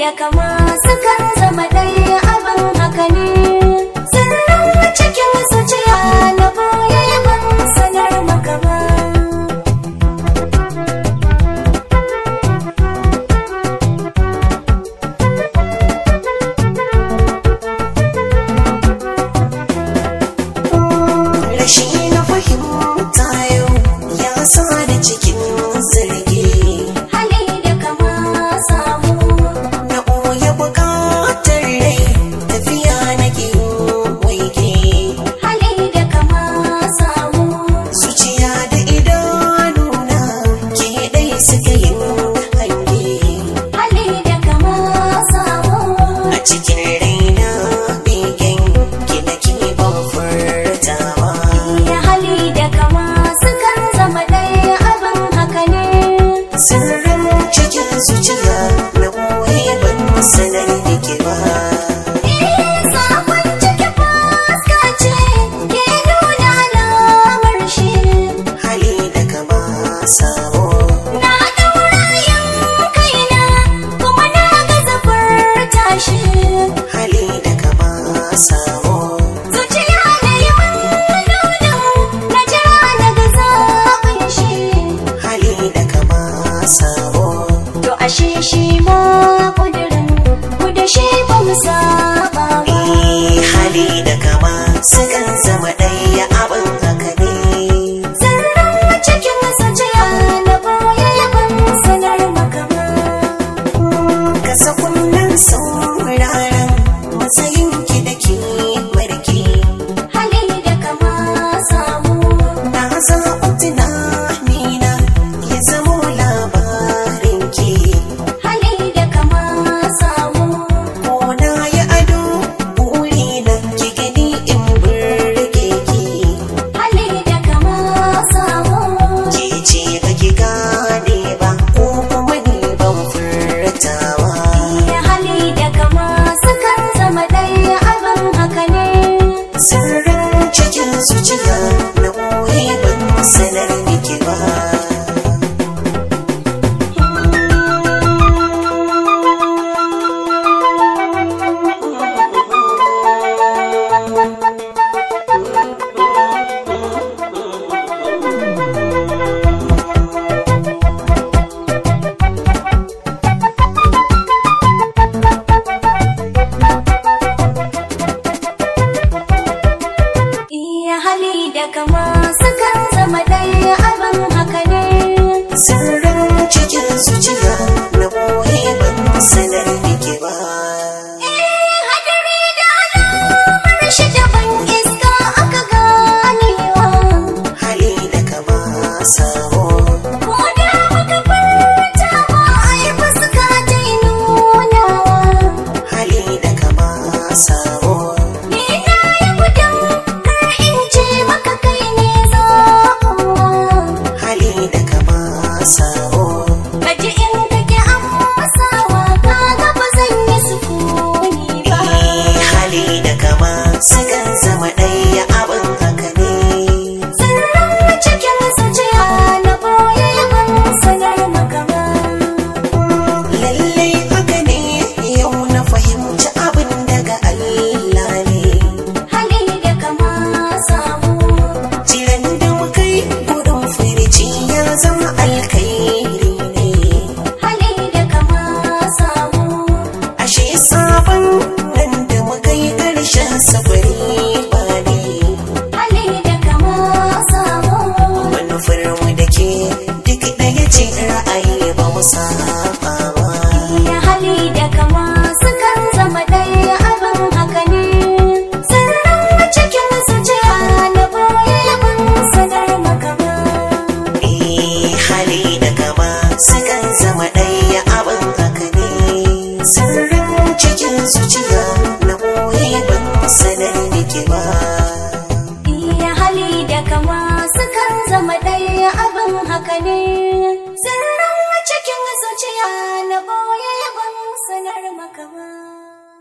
da kama sukan zama ɗaya abin haka ne. Sannan cikin su ce cikin zuciya na ɓoye ban sanar da ke ba. shi shi ma kudurin ku da shi ba mu saba ba. Hali da kama sukan zama ɗaya.